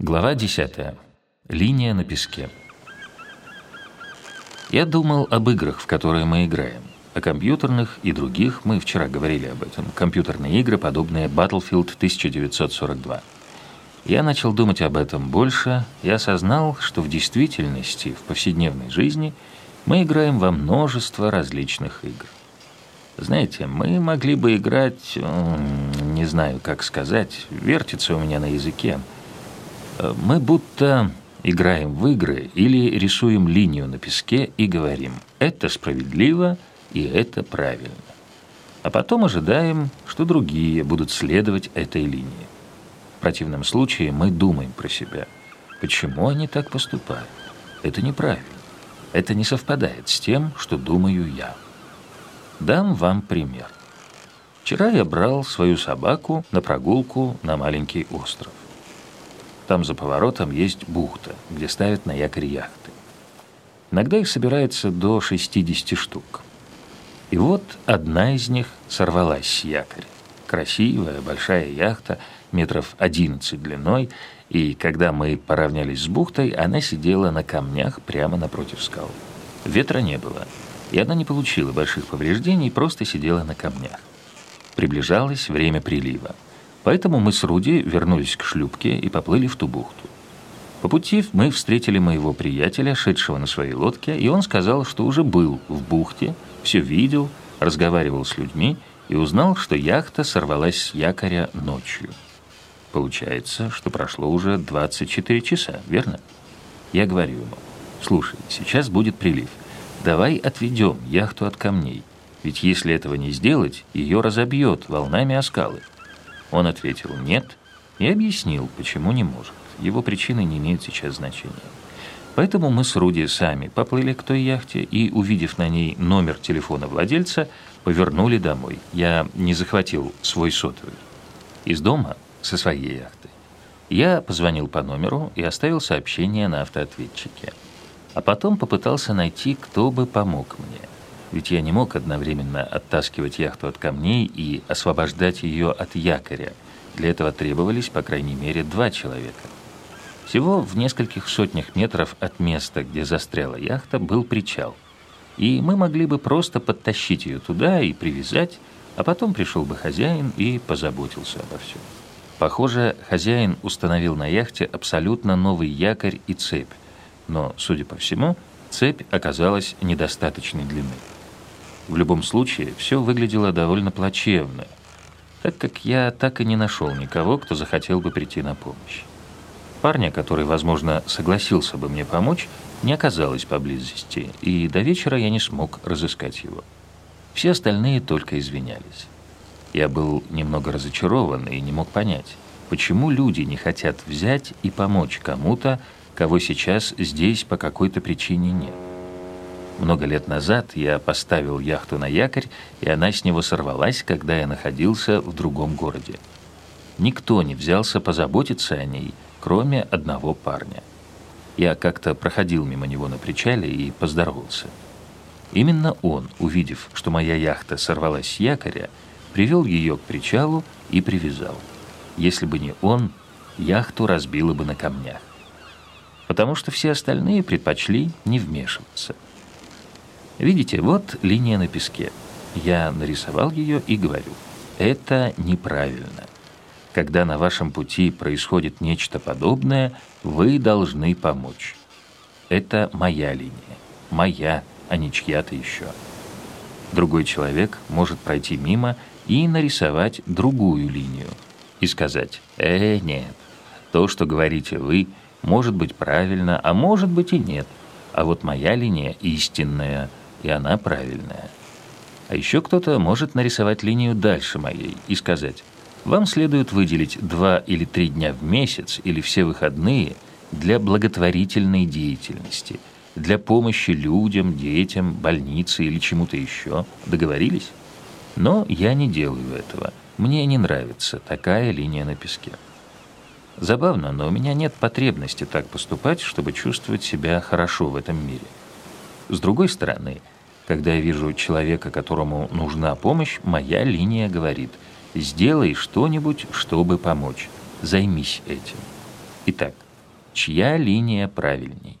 Глава 10. Линия на песке. Я думал об играх, в которые мы играем. О компьютерных и других, мы вчера говорили об этом. Компьютерные игры, подобные Battlefield 1942. Я начал думать об этом больше и осознал, что в действительности, в повседневной жизни, мы играем во множество различных игр. Знаете, мы могли бы играть, не знаю, как сказать, вертится у меня на языке – мы будто играем в игры или рисуем линию на песке и говорим «это справедливо и это правильно». А потом ожидаем, что другие будут следовать этой линии. В противном случае мы думаем про себя. Почему они так поступают? Это неправильно. Это не совпадает с тем, что думаю я. Дам вам пример. Вчера я брал свою собаку на прогулку на маленький остров. Там за поворотом есть бухта, где ставят на якорь яхты. Иногда их собирается до 60 штук. И вот одна из них сорвалась с якоря. Красивая, большая яхта, метров 11 длиной, и когда мы поравнялись с бухтой, она сидела на камнях прямо напротив скал. Ветра не было, и она не получила больших повреждений, просто сидела на камнях. Приближалось время прилива. Поэтому мы с Руди вернулись к шлюпке и поплыли в ту бухту. По пути мы встретили моего приятеля, шедшего на своей лодке, и он сказал, что уже был в бухте, все видел, разговаривал с людьми и узнал, что яхта сорвалась с якоря ночью. Получается, что прошло уже 24 часа, верно? Я говорю ему, слушай, сейчас будет прилив. Давай отведем яхту от камней, ведь если этого не сделать, ее разобьет волнами о скалы. Он ответил «нет» и объяснил, почему не может. Его причины не имеют сейчас значения. Поэтому мы с Руди сами поплыли к той яхте и, увидев на ней номер телефона владельца, повернули домой. Я не захватил свой сотовый. Из дома, со своей яхты. Я позвонил по номеру и оставил сообщение на автоответчике. А потом попытался найти, кто бы помог мне. Ведь я не мог одновременно оттаскивать яхту от камней и освобождать ее от якоря. Для этого требовались, по крайней мере, два человека. Всего в нескольких сотнях метров от места, где застряла яхта, был причал. И мы могли бы просто подтащить ее туда и привязать, а потом пришел бы хозяин и позаботился обо всем. Похоже, хозяин установил на яхте абсолютно новый якорь и цепь, но, судя по всему, цепь оказалась недостаточной длины. В любом случае, все выглядело довольно плачевно, так как я так и не нашел никого, кто захотел бы прийти на помощь. Парня, который, возможно, согласился бы мне помочь, не оказалось поблизости, и до вечера я не смог разыскать его. Все остальные только извинялись. Я был немного разочарован и не мог понять, почему люди не хотят взять и помочь кому-то, кого сейчас здесь по какой-то причине нет. Много лет назад я поставил яхту на якорь, и она с него сорвалась, когда я находился в другом городе. Никто не взялся позаботиться о ней, кроме одного парня. Я как-то проходил мимо него на причале и поздоровался. Именно он, увидев, что моя яхта сорвалась с якоря, привел ее к причалу и привязал. Если бы не он, яхту разбило бы на камнях. Потому что все остальные предпочли не вмешиваться. Видите, вот линия на песке. Я нарисовал ее и говорю, это неправильно. Когда на вашем пути происходит нечто подобное, вы должны помочь. Это моя линия, моя, а не чья-то еще. Другой человек может пройти мимо и нарисовать другую линию и сказать «Э, нет, то, что говорите вы, может быть правильно, а может быть и нет, а вот моя линия истинная – и она правильная. А еще кто-то может нарисовать линию дальше моей и сказать, вам следует выделить два или три дня в месяц или все выходные для благотворительной деятельности, для помощи людям, детям, больнице или чему-то еще. Договорились? Но я не делаю этого. Мне не нравится такая линия на песке. Забавно, но у меня нет потребности так поступать, чтобы чувствовать себя хорошо в этом мире. С другой стороны, когда я вижу человека, которому нужна помощь, моя линия говорит «сделай что-нибудь, чтобы помочь, займись этим». Итак, чья линия правильней.